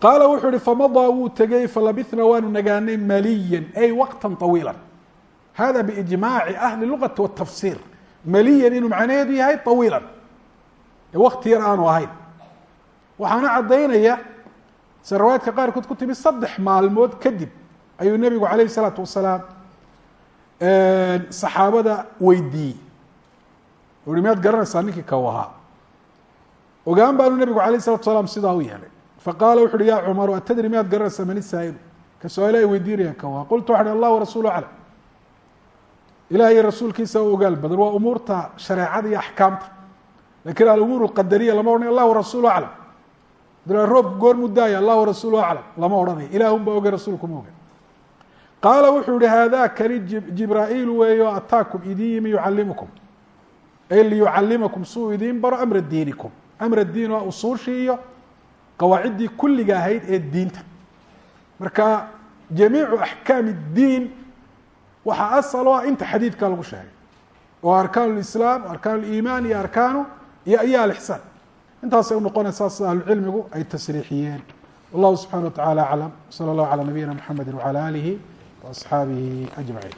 qaala wuxuu ihi famadaa wuu tegey falabitna waanu nagaanay maliyan ay waqta طawiila hada biijmaaci ahli lugati wاtafsir maliyan inuu macnaheedu yahay طawiila wakti yar aanu ahayn waxaana caddaynaya sida riwaayaadka qaarkood ku timi saddex maalmood kadib ayuu nebigu alayh الsalaatu wasalaam saxaabada weydiiyey u hi miyaad garanaysaa ninkii ka u ahaa ogaan baanu nebigu alayh الsalatu salaam sidaa u yeelay faqaala wuxu uhi ya cumaru atadri miyaad garanaysaa man isaa'ilu ka su-aale ay weydiinayaan ka u ahaa qultu waxu uhi allah warasuulu aclam ilaah iyo rasuulkiisa u ogaal badan waa umuurta shareecada iyo axkaamta lakin alumuur اqadariya lama odhanay allah warasuulu aclam dila roobku goor mudaaya allah warasuulu aclam lama odhanayo ilaahun baa oge rasuulkuma oga qaala wuxuu yihi haadakani jibraa'iil weeyo ataakum idin yimi yucalimukum ay liyucalimakum suu idiin baro amra diinikum amra diin waa usuushii iyo qawaaciddii kulliga ahayd ee diinta marka jamiicu axkaam اdiin waxaa asal o ah inta xadiidka lagu sheegay oo arkaan اlislaam arkaan اliimaan iyo arkaanu iyo iyo alixsaan intaasay unoqonaysaa sida ahlucilmigu ay tasriixiyeen wallahu subxana wa tacala aclam slى اllah alى nabiyina mxamedi wعalى alihi وaصxaabihi أجmaعin